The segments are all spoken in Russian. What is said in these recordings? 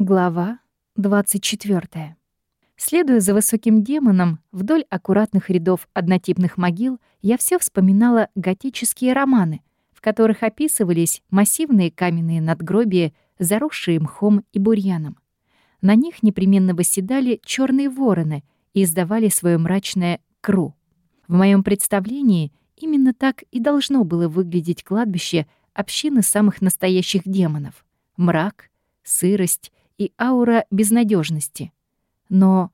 Глава 24. Следуя за высоким демоном вдоль аккуратных рядов однотипных могил, я все вспоминала готические романы, в которых описывались массивные каменные надгробия, заросшие мхом и бурьяном. На них непременно восседали черные вороны и издавали свое мрачное «кру». В моем представлении именно так и должно было выглядеть кладбище общины самых настоящих демонов. Мрак, сырость и аура безнадежности. Но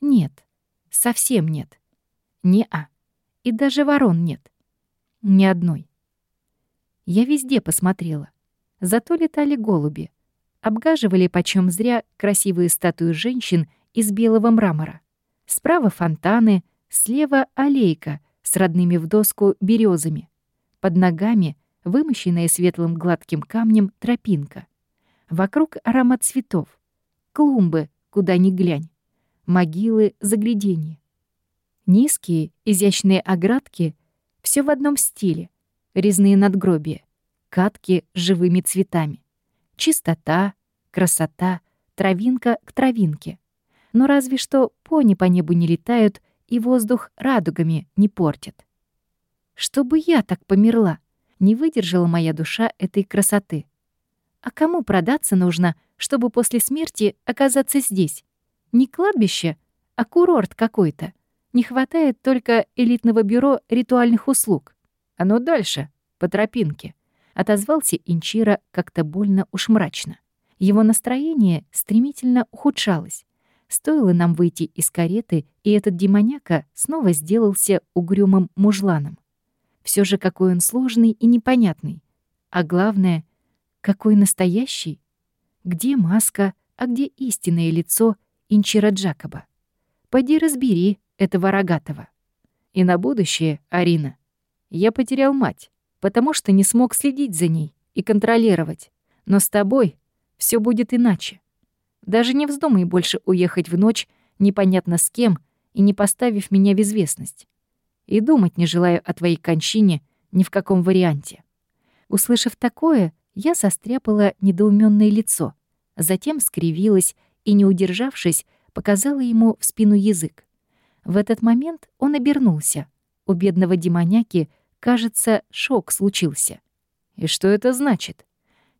нет, совсем нет. Не-а. И даже ворон нет. Ни одной. Я везде посмотрела. Зато летали голуби. Обгаживали почем зря красивые статуи женщин из белого мрамора. Справа фонтаны, слева аллейка с родными в доску березами. Под ногами вымощенная светлым гладким камнем тропинка. Вокруг аромат цветов, клумбы, куда ни глянь, могилы загляденье. Низкие, изящные оградки — все в одном стиле, резные надгробия, катки с живыми цветами. Чистота, красота, травинка к травинке. Но разве что пони по небу не летают и воздух радугами не портят. Чтобы я так померла, не выдержала моя душа этой красоты. А кому продаться нужно, чтобы после смерти оказаться здесь? Не кладбище, а курорт какой-то. Не хватает только элитного бюро ритуальных услуг. Ну дальше, по тропинке. Отозвался Инчира как-то больно уж мрачно. Его настроение стремительно ухудшалось. Стоило нам выйти из кареты, и этот демоняка снова сделался угрюмым мужланом. Все же какой он сложный и непонятный. А главное — какой настоящий? Где маска, а где истинное лицо Инчира Джакоба? Пойди разбери этого рогатого. И на будущее, Арина, я потерял мать, потому что не смог следить за ней и контролировать. Но с тобой все будет иначе. Даже не вздумай больше уехать в ночь непонятно с кем и не поставив меня в известность. И думать не желаю о твоей кончине ни в каком варианте. Услышав такое, я состряпала недоуменное лицо, затем скривилась и, не удержавшись, показала ему в спину язык. В этот момент он обернулся. У бедного демоняки, кажется, шок случился. «И что это значит?»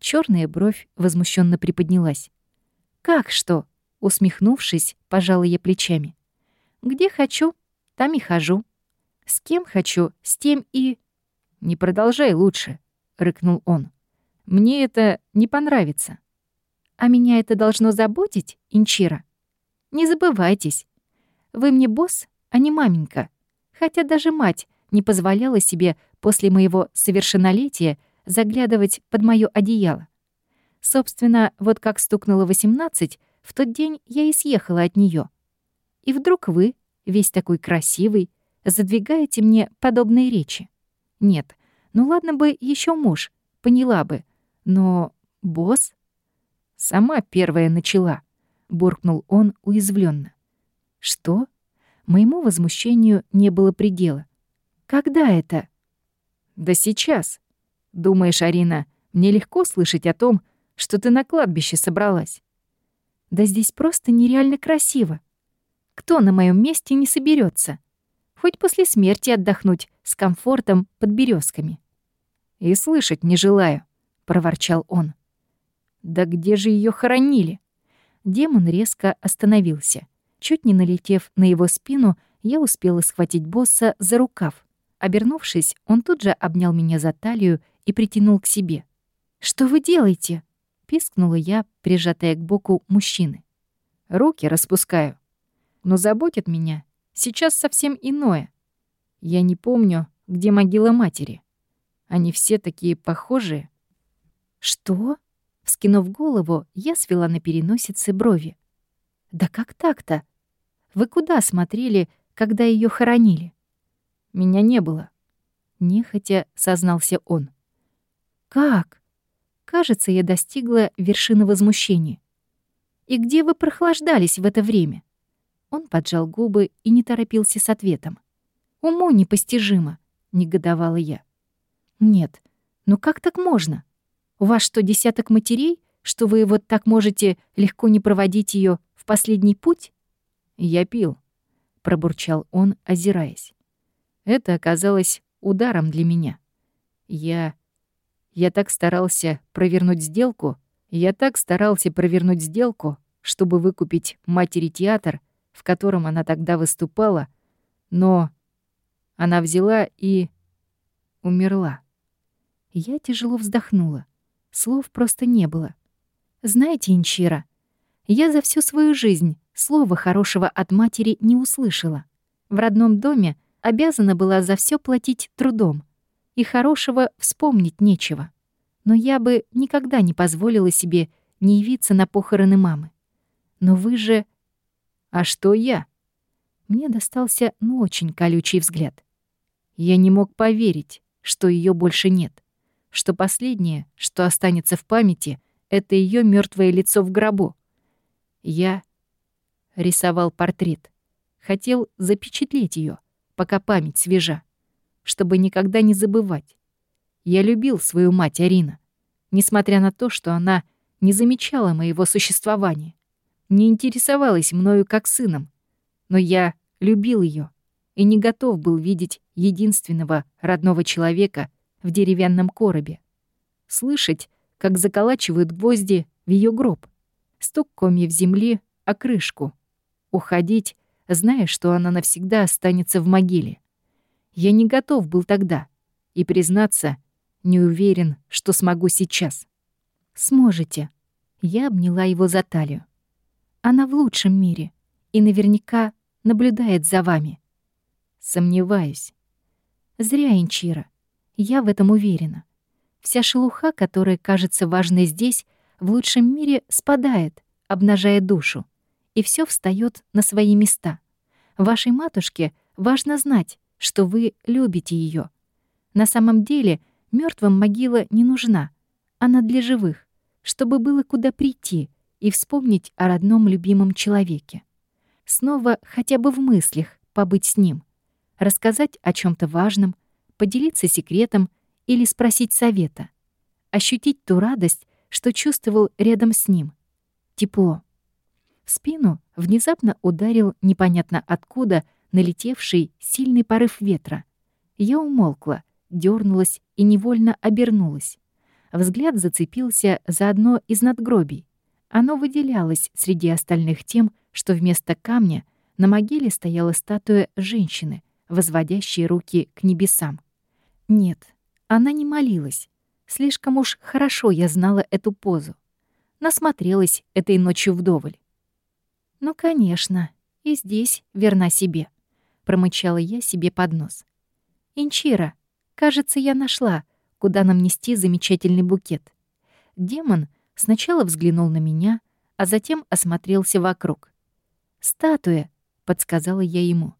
Черная бровь возмущенно приподнялась. «Как что?» — усмехнувшись, пожала я плечами. «Где хочу, там и хожу. С кем хочу, с тем и...» «Не продолжай лучше», — рыкнул он. Мне это не понравится. А меня это должно заботить, Инчира? Не забывайтесь. Вы мне босс, а не маменька. Хотя даже мать не позволяла себе после моего совершеннолетия заглядывать под моё одеяло. Собственно, вот как стукнуло 18, в тот день я и съехала от неё. И вдруг вы, весь такой красивый, задвигаете мне подобные речи. Нет, ну ладно бы ещё муж, поняла бы, но босс? Сама первая начала, буркнул он уязвленно. Что? Моему возмущению не было предела. Когда это? Да сейчас. Думаешь, Арина, мне легко слышать о том, что ты на кладбище собралась? Да здесь просто нереально красиво. Кто на моем месте не соберется? Хоть после смерти отдохнуть с комфортом под березками. И слышать не желаю проворчал он. Да где же ее хоронили? Демон резко остановился. Чуть не налетев на его спину, я успела схватить босса за рукав. Обернувшись, он тут же обнял меня за талию и притянул к себе. «Что вы делаете?» — пискнула я, прижатая к боку мужчины. «Руки распускаю. Но заботит меня сейчас совсем иное. Я не помню, где могила матери. Они все такие похожие». «Что?» Вскинув голову, я свела на переносице брови. «Да как так-то? Вы куда смотрели, когда ее хоронили?» «Меня не было», — нехотя сознался он. «Как?» Кажется, я достигла вершины возмущения. «И где вы прохлаждались в это время?» Он поджал губы и не торопился с ответом. «Уму непостижимо», — негодовала я. «Нет, ну как так можно? У вас что, десяток матерей, что вы вот так можете легко не проводить ее в последний путь?» «Я пил», — пробурчал он, озираясь. Это оказалось ударом для меня. Я... Я так старался провернуть сделку, я так старался провернуть сделку, чтобы выкупить матери театр, в котором она тогда выступала, но она взяла и умерла. Я тяжело вздохнула. Слов просто не было. Знаете, Инчира, я за всю свою жизнь слова хорошего от матери не услышала. В родном доме обязана была за все платить трудом, и хорошего вспомнить нечего но я бы никогда не позволила себе не явиться на похороны мамы. Но вы же... А что я? Мне достался, ну, очень колючий взгляд. Я не мог поверить, что ее больше нет, что последнее, что останется в памяти, это ее мертвое лицо в гробу. Я рисовал портрет, хотел запечатлеть ее, пока память свежа, чтобы никогда не забывать. Я любил свою мать Арина, несмотря на то, что она не замечала моего существования, не интересовалась мною как сыном. Но я любил ее и не готов был видеть единственного родного человека в деревянном коробе. Слышать, как заколачивают гвозди в ее гроб, стук комьев земли о крышку, уходить, зная, что она навсегда останется в могиле. Я не готов был тогда, и, признаться, не уверен, что смогу сейчас. Сможете. Я обняла его за талию. Она в лучшем мире и наверняка наблюдает за вами. Сомневаюсь. Зря, Инчира. Я в этом уверена. Вся шелуха, которая кажется важной здесь, в лучшем мире спадает, обнажая душу, и все встает на свои места. Вашей матушке важно знать, что вы любите ее. На самом деле Мертвым могила не нужна, она для живых, чтобы было куда прийти и вспомнить о родном любимом человеке. Снова хотя бы в мыслях побыть с ним, рассказать о чем то важном, поделиться секретом или спросить совета, ощутить ту радость, что чувствовал рядом с ним. Тепло. В спину внезапно ударил непонятно откуда налетевший сильный порыв ветра. Я умолкла, дернулась и невольно обернулась. Взгляд зацепился за одно из надгробий. Оно выделялось среди остальных тем, что вместо камня на могиле стояла статуя женщины, возводящей руки к небесам. Нет, она не молилась. Слишком уж хорошо я знала эту позу. Насмотрелась этой ночью вдоволь. «Ну, конечно, и здесь верна себе», — промычала я себе под нос. «Инчира, Кажется, я нашла, куда нам нести замечательный букет. Демон сначала взглянул на меня, а затем осмотрелся вокруг. «Статуя», — подсказала я ему.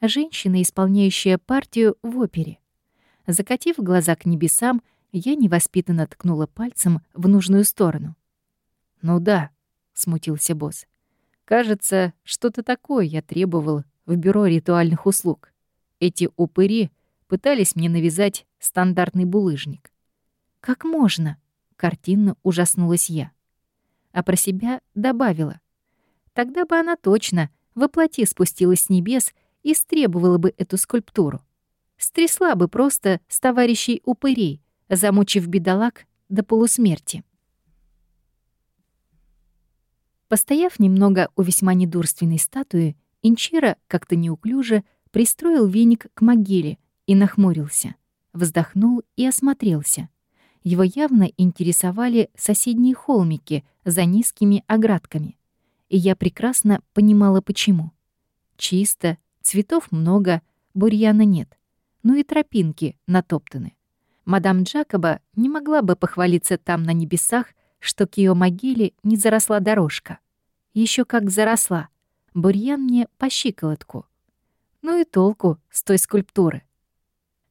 «Женщина, исполняющая партию в опере». Закатив глаза к небесам, я невоспитанно ткнула пальцем в нужную сторону. «Ну да», — смутился босс. «Кажется, что-то такое я требовал в бюро ритуальных услуг. Эти упыри — пытались мне навязать стандартный булыжник. «Как можно?» — картинно ужаснулась я. А про себя добавила. Тогда бы она точно воплоти спустилась с небес и стребовала бы эту скульптуру. Стрясла бы просто с товарищей упырей, замучив бедолаг до полусмерти. Постояв немного у весьма недурственной статуи, Инчира как-то неуклюже пристроил веник к могиле, и нахмурился, вздохнул и осмотрелся. Его явно интересовали соседние холмики за низкими оградками. И я прекрасно понимала, почему. Чисто, цветов много, бурьяна нет. Ну и тропинки натоптаны. Мадам Джакоба не могла бы похвалиться там на небесах, что к ее могиле не заросла дорожка. Еще как заросла. Бурьян мне по щиколотку. Ну и толку с той скульптуры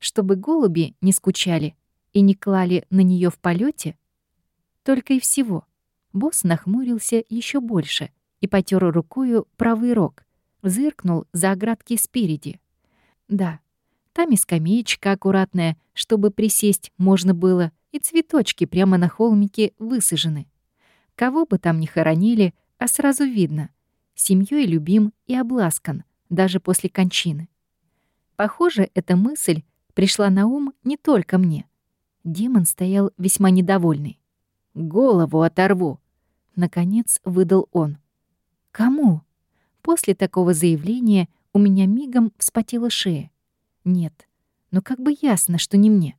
чтобы голуби не скучали и не клали на нее в полете? Только и всего. Босс нахмурился еще больше и потер рукою правый рог, зыркнул за оградки спереди. Да, там и скамеечка аккуратная, чтобы присесть можно было, и цветочки прямо на холмике высажены. Кого бы там ни хоронили, а сразу видно — семьей любим и обласкан, даже после кончины. Похоже, эта мысль пришла на ум не только мне. Демон стоял весьма недовольный. «Голову оторву!» — наконец выдал он. «Кому?» После такого заявления у меня мигом вспотела шея. Нет, но как бы ясно, что не мне.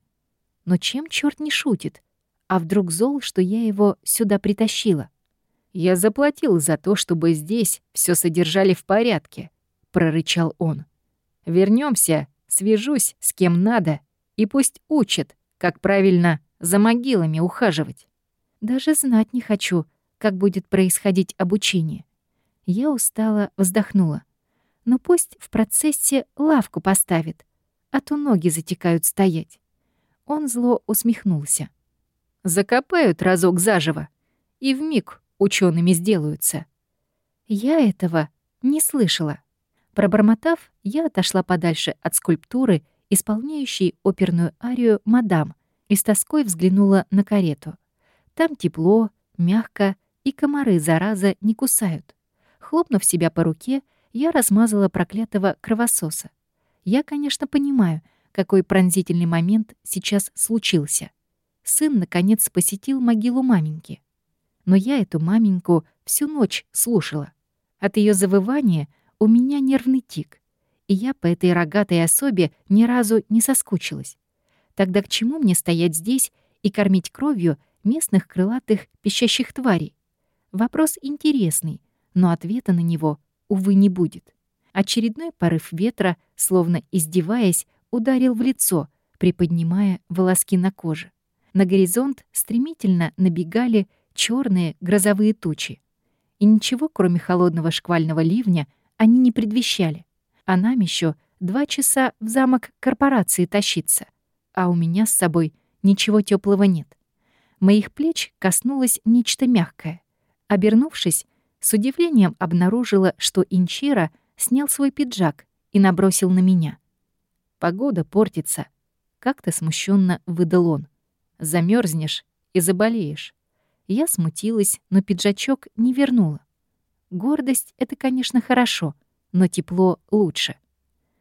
Но чем черт не шутит? А вдруг зол, что я его сюда притащила? «Я заплатил за то, чтобы здесь все содержали в порядке», — прорычал он. Вернемся, свяжусь с кем надо, и пусть учат, как правильно за могилами ухаживать. Даже знать не хочу, как будет происходить обучение. Я устало вздохнула. Но пусть в процессе лавку поставит, а то ноги затекают стоять. Он зло усмехнулся. Закопают разок заживо, и вмиг учеными сделаются. Я этого не слышала. Пробормотав, я отошла подальше от скульптуры, исполняющей оперную арию «Мадам», и с тоской взглянула на карету. Там тепло, мягко, и комары, зараза, не кусают. Хлопнув себя по руке, я размазала проклятого кровососа. Я, конечно, понимаю, какой пронзительный момент сейчас случился. Сын, наконец, посетил могилу маменьки. Но я эту маменьку всю ночь слушала. От ее завывания у меня нервный тик, и я по этой рогатой особе ни разу не соскучилась. Тогда к чему мне стоять здесь и кормить кровью местных крылатых пищащих тварей? Вопрос интересный, но ответа на него, увы, не будет. Очередной порыв ветра, словно издеваясь, ударил в лицо, приподнимая волоски на коже. На горизонт стремительно набегали черные грозовые тучи. И ничего, кроме холодного шквального ливня, они не предвещали. А нам еще два часа в замок корпорации тащиться, а у меня с собой ничего теплого нет. Моих плеч коснулось нечто мягкое. Обернувшись, с удивлением обнаружила, что Инчира снял свой пиджак и набросил на меня. «Погода портится», — как-то смущенно выдал он. Замерзнешь и заболеешь». Я смутилась, но пиджачок не вернула. Гордость — это, конечно, хорошо, но тепло лучше.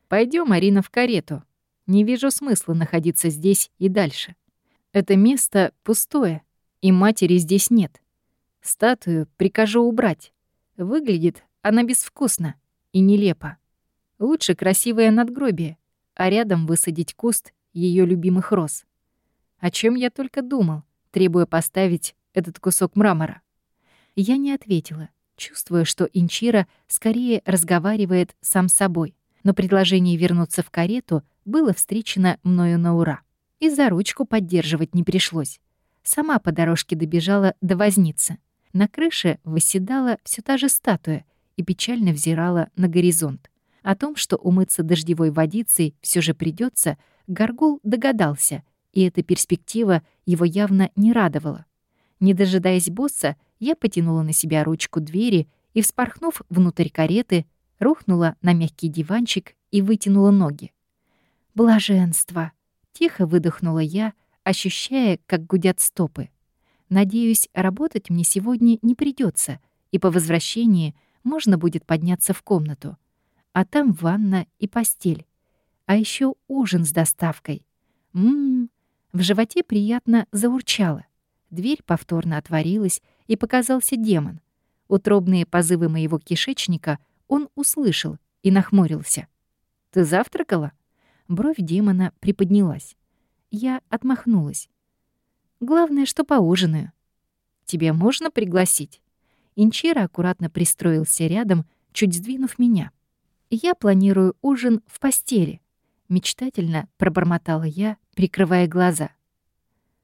Пойдем, Арина, в карету. Не вижу смысла находиться здесь и дальше. Это место пустое, и матери здесь нет. Статую прикажу убрать. Выглядит она безвкусно и нелепо. Лучше красивое надгробие, а рядом высадить куст ее любимых роз. О чем я только думал, требуя поставить этот кусок мрамора. Я не ответила, чувствуя, что Инчира скорее разговаривает сам с собой. Но предложение вернуться в карету было встречено мною на ура. И за ручку поддерживать не пришлось. Сама по дорожке добежала до возницы. На крыше восседала все та же статуя и печально взирала на горизонт. О том, что умыться дождевой водицей все же придется, Горгул догадался, и эта перспектива его явно не радовала. Не дожидаясь босса, я потянула на себя ручку двери и, вспорхнув внутрь кареты, рухнула на мягкий диванчик и вытянула ноги. «Блаженство!» — тихо выдохнула я, ощущая, как гудят стопы. «Надеюсь, работать мне сегодня не придется, и по возвращении можно будет подняться в комнату. А там ванна и постель. А еще ужин с доставкой. Ммм, в животе приятно заурчало. Дверь повторно отворилась, и показался демон. Утробные позывы моего кишечника он услышал и нахмурился. «Ты завтракала?» Бровь демона приподнялась. Я отмахнулась. «Главное, что поужинаю. Тебе можно пригласить?» Инчира аккуратно пристроился рядом, чуть сдвинув меня. «Я планирую ужин в постели», — мечтательно пробормотала я, прикрывая глаза.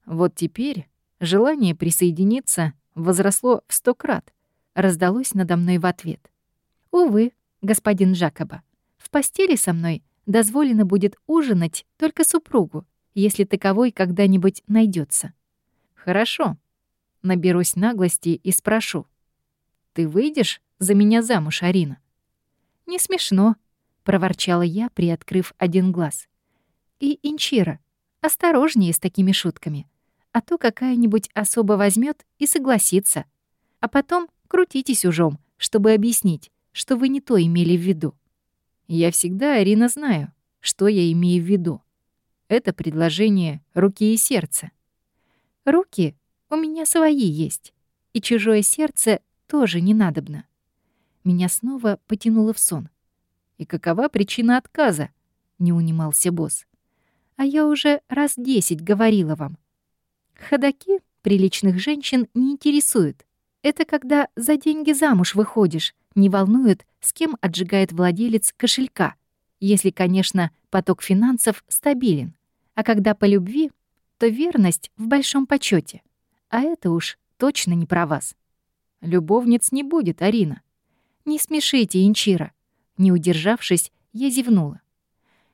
«Вот теперь Желание присоединиться возросло в сто крат, раздалось надо мной в ответ. «Увы, господин Жакоба, в постели со мной дозволено будет ужинать только супругу, если таковой когда-нибудь найдется. «Хорошо», — наберусь наглости и спрошу. «Ты выйдешь за меня замуж, Арина?» «Не смешно», — проворчала я, приоткрыв один глаз. «И Инчира, осторожнее с такими шутками а то какая-нибудь особа возьмет и согласится. а потом крутитесь ужом, чтобы объяснить, что вы не то имели в виду. Я всегда, Арина, знаю, что я имею в виду. Это предложение руки и сердца. Руки у меня свои есть, и чужое сердце тоже не надобно. Меня снова потянуло в сон. «И какова причина отказа?» — не унимался босс. «А я уже раз десять говорила вам. Ходаки приличных женщин не интересуют. Это когда за деньги замуж выходишь, не волнует, с кем отжигает владелец кошелька, если, конечно, поток финансов стабилен. А когда по любви, то верность в большом почете. А это уж точно не про вас. Любовниц не будет, Арина. Не смешите, Инчира. Не удержавшись, я зевнула.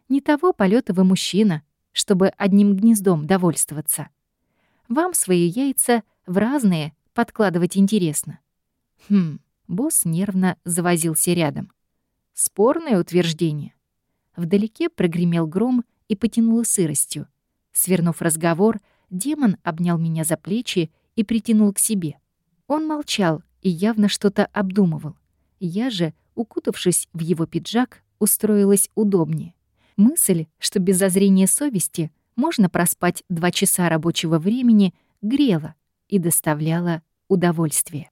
Не того полета вы мужчина, чтобы одним гнездом довольствоваться. Вам свои яйца в разные подкладывать интересно. Хм, босс нервно завозился рядом. Спорное утверждение. Вдалеке прогремел гром и потянуло сыростью. Свернув разговор, демон обнял меня за плечи и притянул к себе. Он молчал и явно что-то обдумывал. Я же, укутавшись в его пиджак, устроилась удобнее. Мысль, что без зазрения совести можно проспать два часа рабочего времени, грела и доставляла удовольствие.